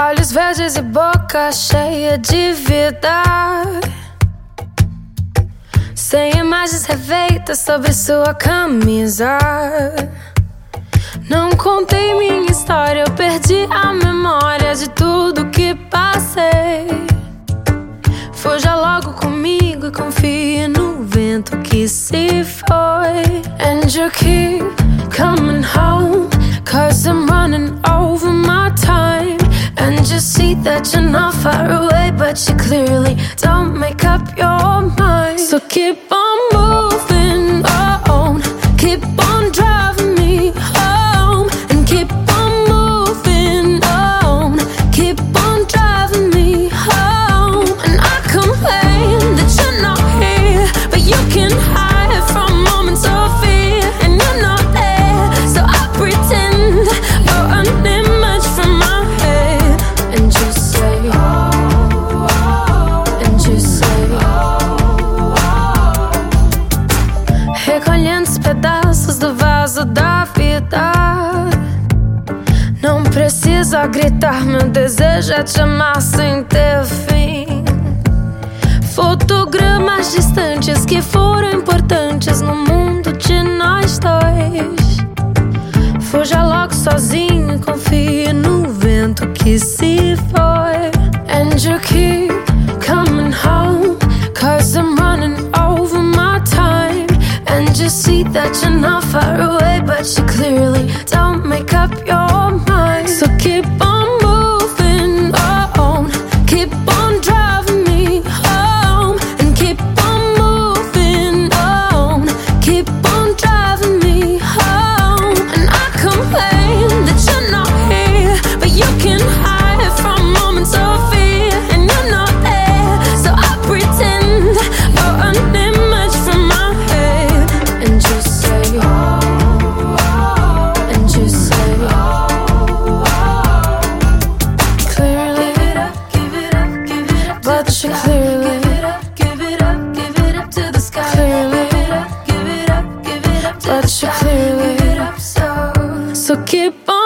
Olhos verdes e boca cheia de vida. Sem imagens refeitas sobre sua camisa. Não contei minha história, eu perdi a memória de tudo que passei. Fuja logo comigo e confie no vento que se foi. You're not far away, but you clearly don't make up your mind. So keep on precisa gritar, meu desejo é te amar sem ter fim. Fotogramas distantes que foram importantes no mundo de nós dois. Fuja logo sozinho confie no vento que se foi. And you keep coming home, cause I'm running over my time. And you see that you're not far away, but you clearly don't make up your. So keep on give it up, but you clearly, give it up, give it up to the sky, clearly, give it up, give it up, but you clearly, so. So keep on.